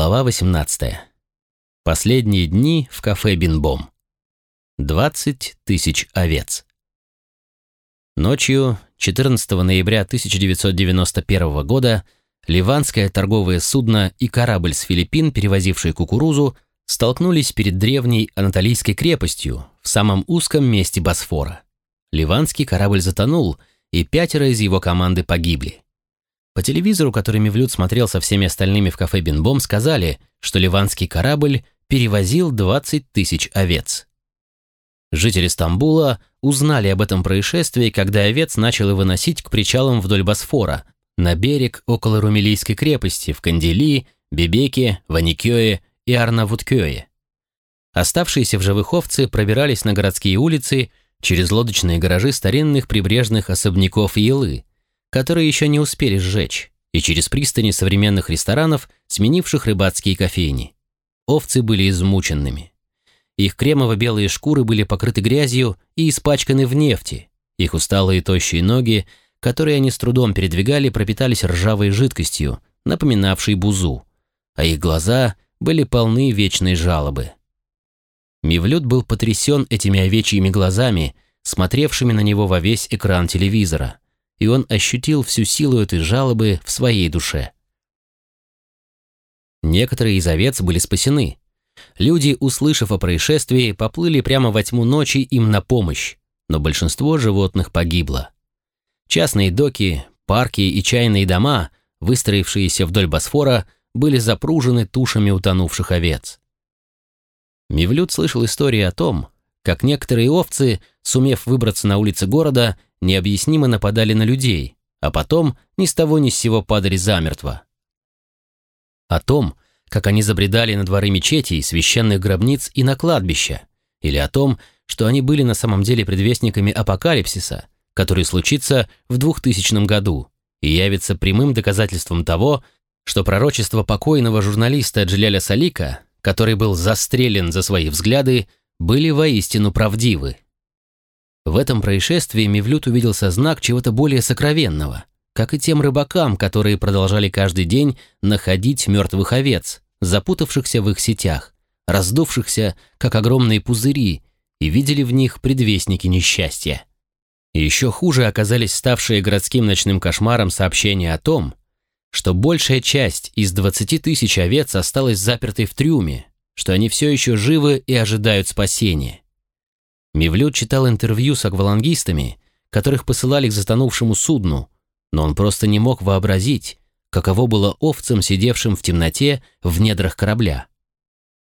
Глава 18. Последние дни в кафе Бинбом. 20 тысяч овец. Ночью 14 ноября 1991 года ливанское торговое судно и корабль с Филиппин, перевозивший кукурузу, столкнулись перед древней Анатолийской крепостью в самом узком месте Босфора. Ливанский корабль затонул, и пятеро из его команды погибли. По телевизору, который Мевлюд смотрел со всеми остальными в кафе Бинбом, сказали, что ливанский корабль перевозил 20 тысяч овец. Жители Стамбула узнали об этом происшествии, когда овец начало выносить к причалам вдоль Босфора, на берег около Румелийской крепости в Кандили, Бебеке, Ваникёе и Арнавуткёе. Оставшиеся в живых овцы пробирались на городские улицы через лодочные гаражи старинных прибрежных особняков Елы, которые еще не успели сжечь, и через пристани современных ресторанов, сменивших рыбацкие кофейни. Овцы были измученными. Их кремово-белые шкуры были покрыты грязью и испачканы в нефти. Их усталые тощие ноги, которые они с трудом передвигали, пропитались ржавой жидкостью, напоминавшей бузу, а их глаза были полны вечной жалобы. Мивлют был потрясен этими овечьими глазами, смотревшими на него во весь экран телевизора и он ощутил всю силу этой жалобы в своей душе. Некоторые из овец были спасены. Люди, услышав о происшествии, поплыли прямо во тьму ночи им на помощь, но большинство животных погибло. Частные доки, парки и чайные дома, выстроившиеся вдоль Босфора, были запружены тушами утонувших овец. Мивлют слышал истории о том, как некоторые овцы, сумев выбраться на улицы города, необъяснимо нападали на людей, а потом ни с того ни с сего падали замертво. О том, как они забредали на дворы мечетей, священных гробниц и на кладбища, или о том, что они были на самом деле предвестниками апокалипсиса, который случится в 2000 году и явится прямым доказательством того, что пророчество покойного журналиста Джиляля Салика, который был застрелен за свои взгляды, были воистину правдивы. В этом происшествии Мевлюд увиделся знак чего-то более сокровенного, как и тем рыбакам, которые продолжали каждый день находить мертвых овец, запутавшихся в их сетях, раздувшихся, как огромные пузыри, и видели в них предвестники несчастья. Еще хуже оказались ставшие городским ночным кошмаром сообщения о том, что большая часть из 20 тысяч овец осталась запертой в трюме, что они все еще живы и ожидают спасения. Мивлют читал интервью с аквалангистами, которых посылали к затонувшему судну, но он просто не мог вообразить, каково было овцам, сидевшим в темноте в недрах корабля.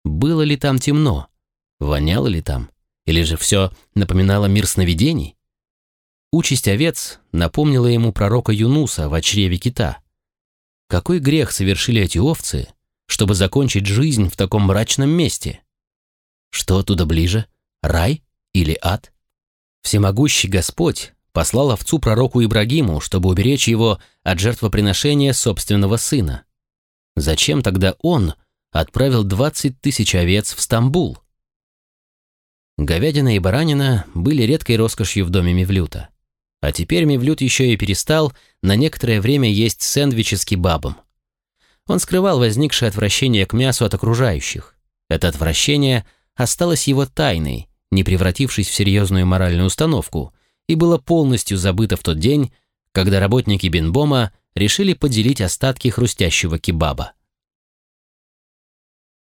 Было ли там темно? Воняло ли там? Или же все напоминало мир сновидений? Участь овец напомнила ему пророка Юнуса в чреве кита. Какой грех совершили эти овцы, чтобы закончить жизнь в таком мрачном месте? Что оттуда ближе? Рай? Или ад? Всемогущий Господь послал овцу пророку Ибрагиму, чтобы уберечь его от жертвоприношения собственного сына. Зачем тогда он отправил 20 тысяч овец в Стамбул? Говядина и баранина были редкой роскошью в доме Мевлюта. А теперь Мевлют еще и перестал на некоторое время есть сэндвичи с кебабом. Он скрывал возникшее отвращение к мясу от окружающих. Это отвращение осталось его тайной, не превратившись в серьезную моральную установку, и было полностью забыто в тот день, когда работники Бенбома решили поделить остатки хрустящего кебаба.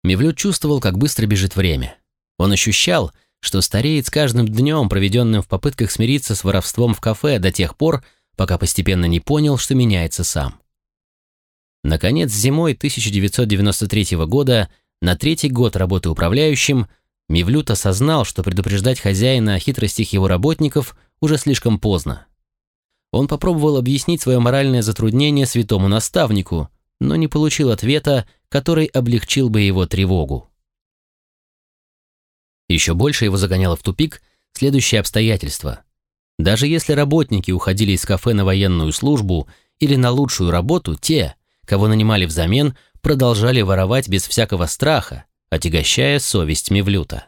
Мевлюд чувствовал, как быстро бежит время. Он ощущал, что стареет с каждым днем, проведенным в попытках смириться с воровством в кафе до тех пор, пока постепенно не понял, что меняется сам. Наконец, зимой 1993 года, на третий год работы управляющим, Мивлют осознал, что предупреждать хозяина о хитростях его работников уже слишком поздно. Он попробовал объяснить свое моральное затруднение святому наставнику, но не получил ответа, который облегчил бы его тревогу. Еще больше его загоняло в тупик следующее обстоятельство. Даже если работники уходили из кафе на военную службу или на лучшую работу, те, кого нанимали взамен, продолжали воровать без всякого страха, отягощая совесть Мевлюта.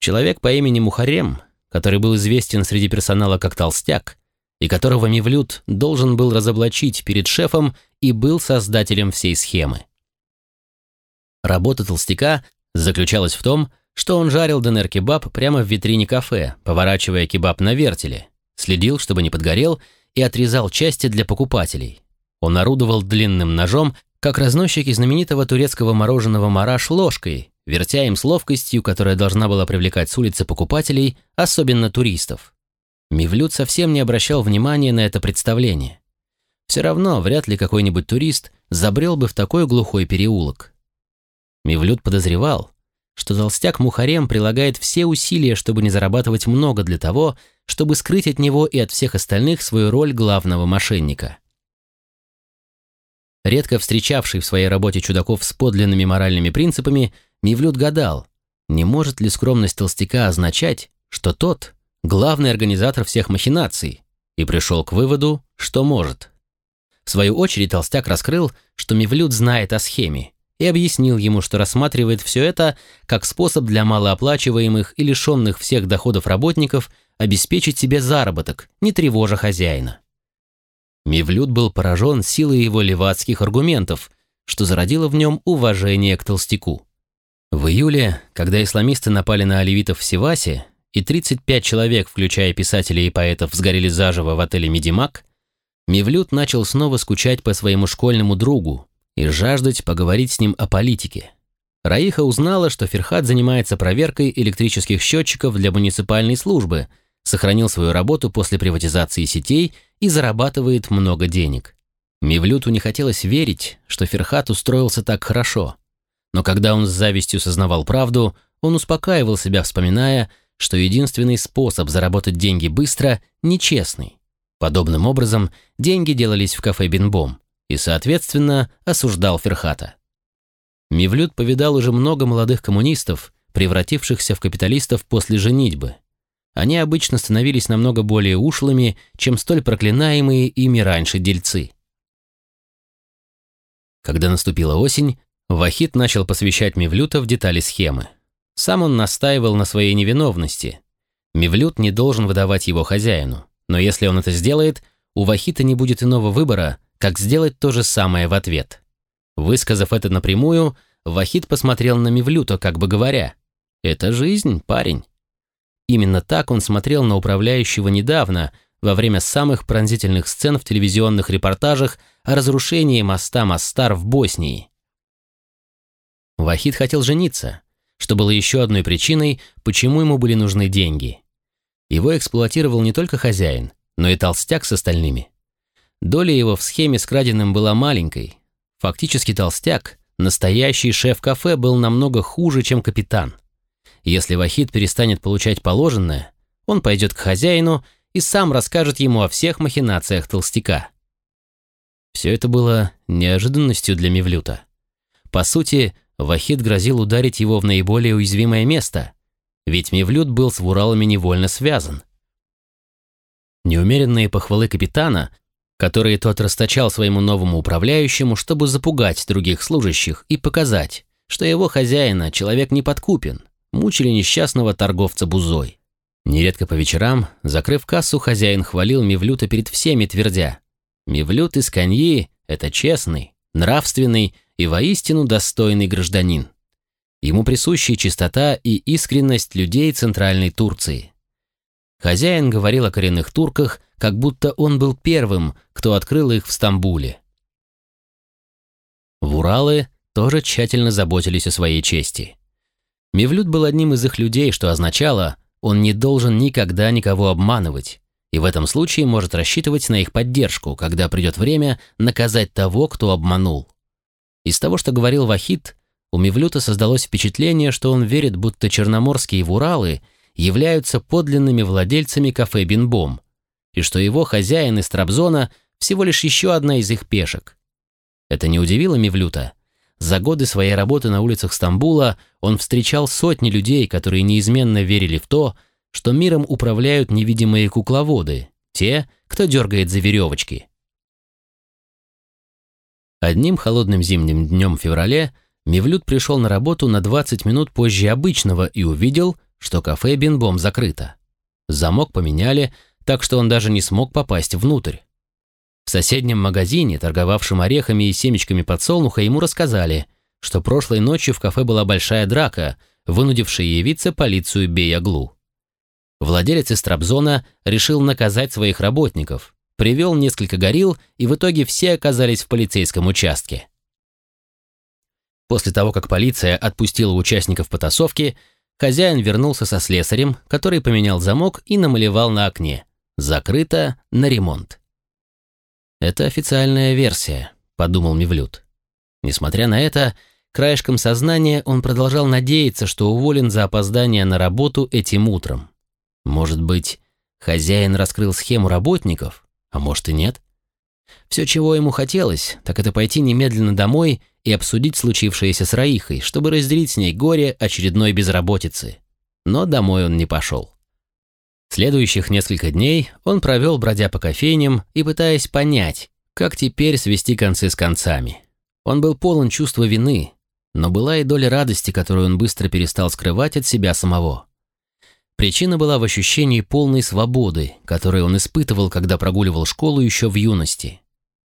Человек по имени Мухарем, который был известен среди персонала как толстяк, и которого Мевлют должен был разоблачить перед шефом и был создателем всей схемы. Работа толстяка заключалась в том, что он жарил донер-кебаб прямо в витрине кафе, поворачивая кебаб на вертеле, следил, чтобы не подгорел, и отрезал части для покупателей. Он орудовал длинным ножом, как разносчики знаменитого турецкого мороженого «Мараш» ложкой, вертя им с ловкостью, которая должна была привлекать с улицы покупателей, особенно туристов. Мивлют совсем не обращал внимания на это представление. Все равно вряд ли какой-нибудь турист забрел бы в такой глухой переулок. Мивлют подозревал, что толстяк Мухарем прилагает все усилия, чтобы не зарабатывать много для того, чтобы скрыть от него и от всех остальных свою роль главного мошенника. Редко встречавший в своей работе чудаков с подлинными моральными принципами, Мивлют гадал, не может ли скромность толстяка означать, что тот – главный организатор всех махинаций, и пришел к выводу, что может. В свою очередь толстяк раскрыл, что Мивлют знает о схеме, и объяснил ему, что рассматривает все это как способ для малооплачиваемых и лишенных всех доходов работников обеспечить себе заработок, не тревожа хозяина. Мивлют был поражен силой его левацких аргументов, что зародило в нем уважение к толстяку. В июле, когда исламисты напали на оливитов в Севасе, и 35 человек, включая писателей и поэтов, сгорели заживо в отеле «Медимак», Мивлют начал снова скучать по своему школьному другу и жаждать поговорить с ним о политике. Раиха узнала, что Ферхат занимается проверкой электрических счетчиков для муниципальной службы, сохранил свою работу после приватизации сетей и зарабатывает много денег. Мивлюту не хотелось верить, что Ферхат устроился так хорошо – но когда он с завистью сознавал правду, он успокаивал себя, вспоминая, что единственный способ заработать деньги быстро – нечестный. Подобным образом деньги делались в кафе «Бинбом» и, соответственно, осуждал Ферхата. Мивлют повидал уже много молодых коммунистов, превратившихся в капиталистов после женитьбы. Они обычно становились намного более ушлыми, чем столь проклинаемые ими раньше дельцы. Когда наступила осень, Вахид начал посвящать Мивлюта в детали схемы. Сам он настаивал на своей невиновности. Мивлют не должен выдавать его хозяину, но если он это сделает, у Вахита не будет иного выбора, как сделать то же самое в ответ. Высказав это напрямую, Вахид посмотрел на Мивлюта, как бы говоря, «Это жизнь, парень». Именно так он смотрел на управляющего недавно, во время самых пронзительных сцен в телевизионных репортажах о разрушении моста Мастар в Боснии. Вахид хотел жениться, что было еще одной причиной, почему ему были нужны деньги. Его эксплуатировал не только хозяин, но и толстяк с остальными. Доля его в схеме с краденым была маленькой. Фактически толстяк, настоящий шеф кафе, был намного хуже, чем капитан. Если Вахид перестанет получать положенное, он пойдет к хозяину и сам расскажет ему о всех махинациях толстяка. Все это было неожиданностью для Мевлюта. По сути, Вахид грозил ударить его в наиболее уязвимое место, ведь Мевлюд был с Вуралами невольно связан. Неумеренные похвалы капитана, которые тот расточал своему новому управляющему, чтобы запугать других служащих и показать, что его хозяина человек не подкупен, мучили несчастного торговца бузой. Нередко по вечерам, закрыв кассу, хозяин хвалил Мевлюта перед всеми, твердя, «Мевлют из Коньи — это честный, нравственный и воистину достойный гражданин. Ему присущи чистота и искренность людей Центральной Турции. Хозяин говорил о коренных турках, как будто он был первым, кто открыл их в Стамбуле. В Уралы тоже тщательно заботились о своей чести. Мевлюд был одним из их людей, что означало, он не должен никогда никого обманывать, и в этом случае может рассчитывать на их поддержку, когда придет время наказать того, кто обманул. Из того, что говорил Вахид, у Мевлюта создалось впечатление, что он верит, будто черноморские вуралы являются подлинными владельцами кафе «Бинбом», и что его хозяин из Трабзона всего лишь еще одна из их пешек. Это не удивило Мевлюта. За годы своей работы на улицах Стамбула он встречал сотни людей, которые неизменно верили в то, что миром управляют невидимые кукловоды, те, кто дергает за веревочки. Одним холодным зимним днем в феврале Мевлюд пришел на работу на 20 минут позже обычного и увидел, что кафе «Бинбом» закрыто. Замок поменяли, так что он даже не смог попасть внутрь. В соседнем магазине, торговавшем орехами и семечками подсолнуха, ему рассказали, что прошлой ночью в кафе была большая драка, вынудившая явиться полицию Беяглу. Владелец из Трабзона решил наказать своих работников, привел несколько горил, и в итоге все оказались в полицейском участке. После того, как полиция отпустила участников потасовки, хозяин вернулся со слесарем, который поменял замок и намалевал на окне «Закрыто на ремонт». «Это официальная версия», — подумал Мивлют. Несмотря на это, краешком сознания он продолжал надеяться, что уволен за опоздание на работу этим утром. Может быть, хозяин раскрыл схему работников, а может и нет? Все, чего ему хотелось, так это пойти немедленно домой и обсудить случившееся с Раихой, чтобы разделить с ней горе очередной безработицы. Но домой он не пошел. Следующих несколько дней он провел, бродя по кофейням и пытаясь понять, как теперь свести концы с концами. Он был полон чувства вины, но была и доля радости, которую он быстро перестал скрывать от себя самого. Причина была в ощущении полной свободы, которую он испытывал, когда прогуливал школу еще в юности.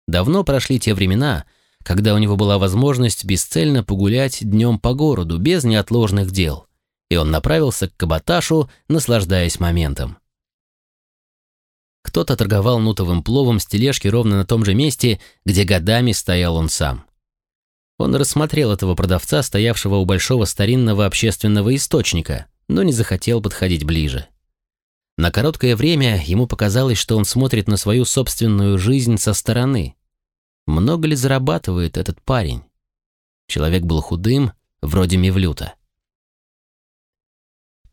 Давно прошли те времена, когда у него была возможность бесцельно погулять днем по городу без неотложных дел, и он направился к каботашу, наслаждаясь моментом. Кто-то торговал нутовым пловом с тележки ровно на том же месте, где годами стоял он сам. Он рассмотрел этого продавца, стоявшего у большого старинного общественного источника, но не захотел подходить ближе. На короткое время ему показалось, что он смотрит на свою собственную жизнь со стороны. Много ли зарабатывает этот парень? Человек был худым, вроде Мевлюта.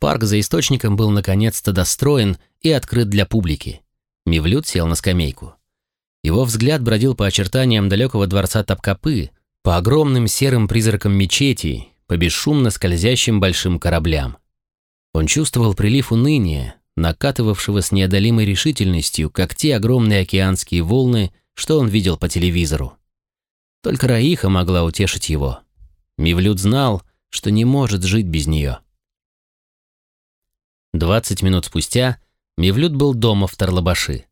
Парк за источником был наконец-то достроен и открыт для публики. Мевлют сел на скамейку. Его взгляд бродил по очертаниям далекого дворца Тапкапы, по огромным серым призракам мечетей, по бесшумно скользящим большим кораблям. Он чувствовал прилив уныния, накатывавшего с неодолимой решительностью, как те огромные океанские волны, что он видел по телевизору. Только Раиха могла утешить его. Мивлют знал, что не может жить без нее. Двадцать минут спустя Мивлют был дома в Тарлабаши.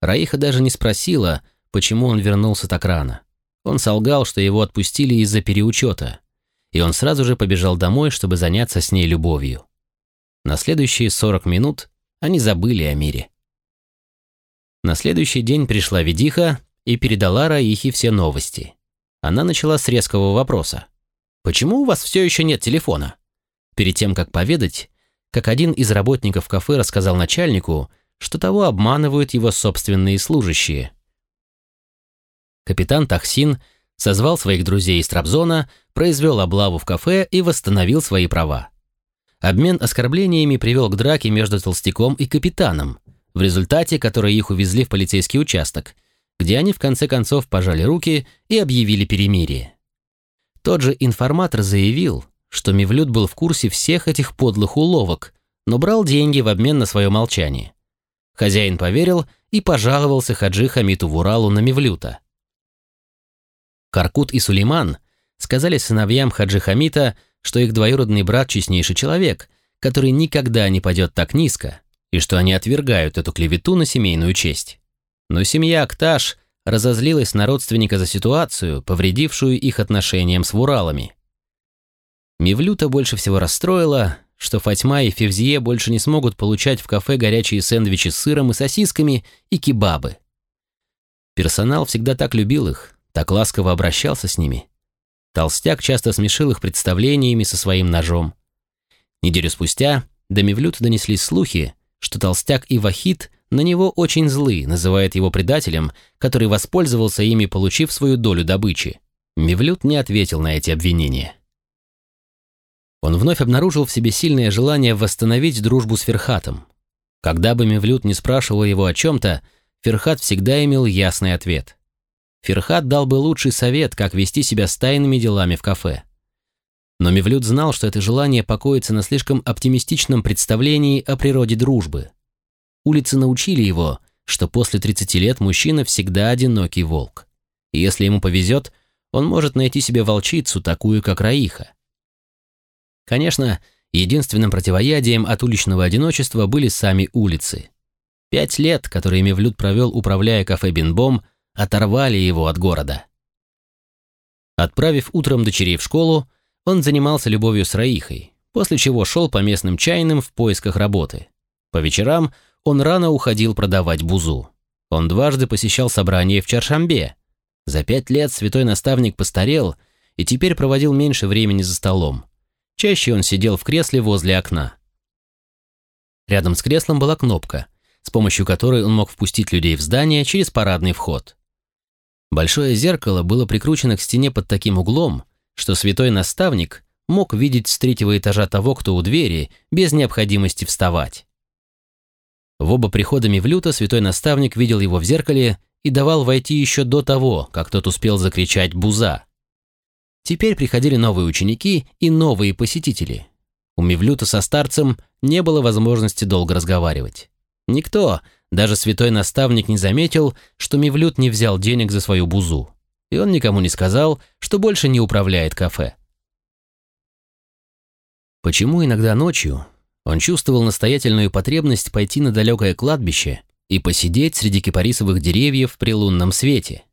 Раиха даже не спросила, почему он вернулся так рано. Он солгал, что его отпустили из-за переучета, и он сразу же побежал домой, чтобы заняться с ней любовью. На следующие 40 минут они забыли о мире. На следующий день пришла Ведиха и передала Раихе все новости. Она начала с резкого вопроса. «Почему у вас все еще нет телефона?» Перед тем, как поведать, как один из работников кафе рассказал начальнику, что того обманывают его собственные служащие. Капитан Тахсин созвал своих друзей из Трабзона, произвел облаву в кафе и восстановил свои права. Обмен оскорблениями привел к драке между толстяком и капитаном, в результате которой их увезли в полицейский участок, где они в конце концов пожали руки и объявили перемирие. Тот же информатор заявил, что Мивлют был в курсе всех этих подлых уловок, но брал деньги в обмен на свое молчание. Хозяин поверил и пожаловался Хаджи Хамиту Вуралу на Мивлюта. Каркут и Сулейман сказали сыновьям Хаджи Хамита, что их двоюродный брат честнейший человек, который никогда не падет так низко, и что они отвергают эту клевету на семейную честь. Но семья Акташ разозлилась на родственника за ситуацию, повредившую их отношениям с Вуралами. Мивлюта больше всего расстроило, что Фатьма и Февзие больше не смогут получать в кафе горячие сэндвичи с сыром и сосисками и кебабы. Персонал всегда так любил их, так ласково обращался с ними. Толстяк часто смешил их представлениями со своим ножом. Неделю спустя до Мевлюта донеслись слухи, что Толстяк и Вахид на него очень злы, называет его предателем, который воспользовался ими, получив свою долю добычи. Мевлют не ответил на эти обвинения. Он вновь обнаружил в себе сильное желание восстановить дружбу с Ферхатом. Когда бы Мевлют не спрашивал его о чем-то, Ферхат всегда имел ясный ответ. Ферхат дал бы лучший совет, как вести себя с тайными делами в кафе. Но Мевлюд знал, что это желание покоится на слишком оптимистичном представлении о природе дружбы. Улицы научили его, что после 30 лет мужчина всегда одинокий волк. И если ему повезет, он может найти себе волчицу, такую как Раиха. Конечно, единственным противоядием от уличного одиночества были сами улицы. Пять лет, которые Мевлюд провел, управляя кафе «Бинбом», оторвали его от города. Отправив утром дочерей в школу, он занимался любовью с Раихой, после чего шел по местным чайным в поисках работы. По вечерам он рано уходил продавать бузу. Он дважды посещал собрания в Чаршамбе. За пять лет святой наставник постарел и теперь проводил меньше времени за столом. Чаще он сидел в кресле возле окна. Рядом с креслом была кнопка, с помощью которой он мог впустить людей в здание через парадный вход. Большое зеркало было прикручено к стене под таким углом, что святой наставник мог видеть с третьего этажа того, кто у двери, без необходимости вставать. В оба прихода Мевлюта святой наставник видел его в зеркале и давал войти еще до того, как тот успел закричать «Буза!». Теперь приходили новые ученики и новые посетители. У Мевлюта со старцем не было возможности долго разговаривать. Никто, даже святой наставник не заметил, что Мевлют не взял денег за свою бузу, и он никому не сказал, что больше не управляет кафе. Почему иногда ночью он чувствовал настоятельную потребность пойти на далекое кладбище и посидеть среди кипарисовых деревьев при лунном свете?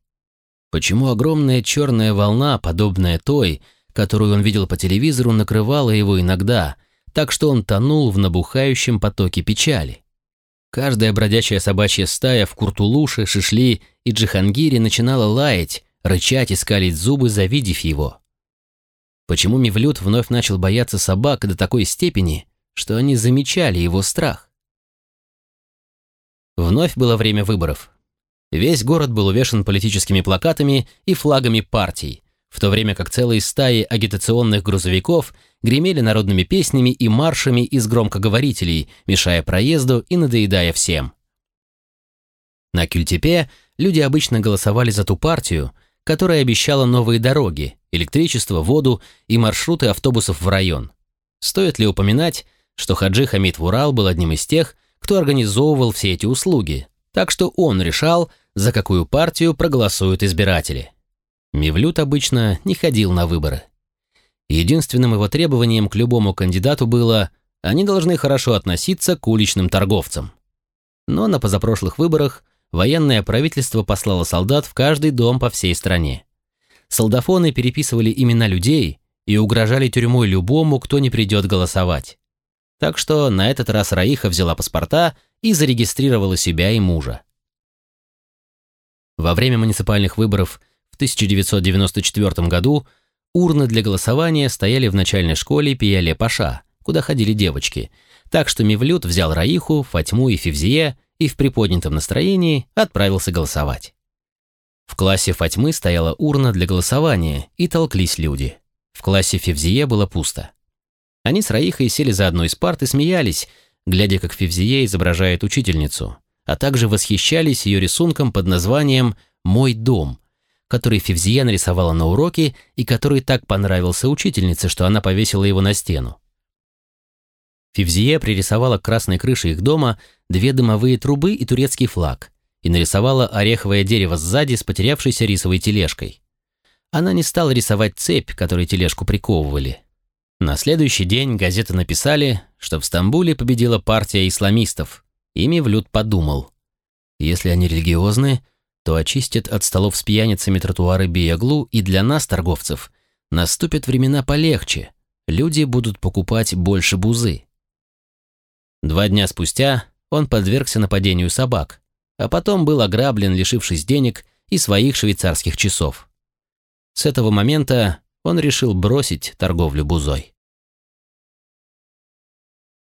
Почему огромная черная волна, подобная той, которую он видел по телевизору, накрывала его иногда, так что он тонул в набухающем потоке печали? Каждая бродячая собачья стая в Куртулуше, Шишли и Джихангире начинала лаять, рычать и скалить зубы, завидев его. Почему Мивлют вновь начал бояться собак до такой степени, что они замечали его страх? Вновь было время выборов. Весь город был увешан политическими плакатами и флагами партий, в то время как целые стаи агитационных грузовиков гремели народными песнями и маршами из громкоговорителей, мешая проезду и надоедая всем. На Кюльтепе люди обычно голосовали за ту партию, которая обещала новые дороги, электричество, воду и маршруты автобусов в район. Стоит ли упоминать, что Хаджи Хамид Вурал был одним из тех, кто организовывал все эти услуги, так что он решал, за какую партию проголосуют избиратели. Мивлют обычно не ходил на выборы. Единственным его требованием к любому кандидату было они должны хорошо относиться к уличным торговцам. Но на позапрошлых выборах военное правительство послало солдат в каждый дом по всей стране. Солдафоны переписывали имена людей и угрожали тюрьмой любому, кто не придет голосовать. Так что на этот раз Раиха взяла паспорта и зарегистрировала себя и мужа. Во время муниципальных выборов в 1994 году урны для голосования стояли в начальной школе Пияле-Паша, куда ходили девочки, так что Мевлют взял Раиху, Фатьму и Февзие и в приподнятом настроении отправился голосовать. В классе Фатьмы стояла урна для голосования, и толклись люди. В классе Февзие было пусто. Они с Раихой сели за одной из парт и смеялись, глядя, как Февзие изображает учительницу, а также восхищались ее рисунком под названием «Мой дом», который Февзие нарисовала на уроке и который так понравился учительнице, что она повесила его на стену. Фивзие пририсовала к красной крыше их дома две дымовые трубы и турецкий флаг и нарисовала ореховое дерево сзади с потерявшейся рисовой тележкой. Она не стала рисовать цепь, которой тележку приковывали. На следующий день газеты написали, что в Стамбуле победила партия исламистов. Ими Влюд подумал. Если они религиозны, то очистят от столов с пьяницами тротуары Бияглу, и для нас, торговцев, наступят времена полегче. Люди будут покупать больше бузы. Два дня спустя он подвергся нападению собак, а потом был ограблен, лишившись денег и своих швейцарских часов. С этого момента он решил бросить торговлю бузой.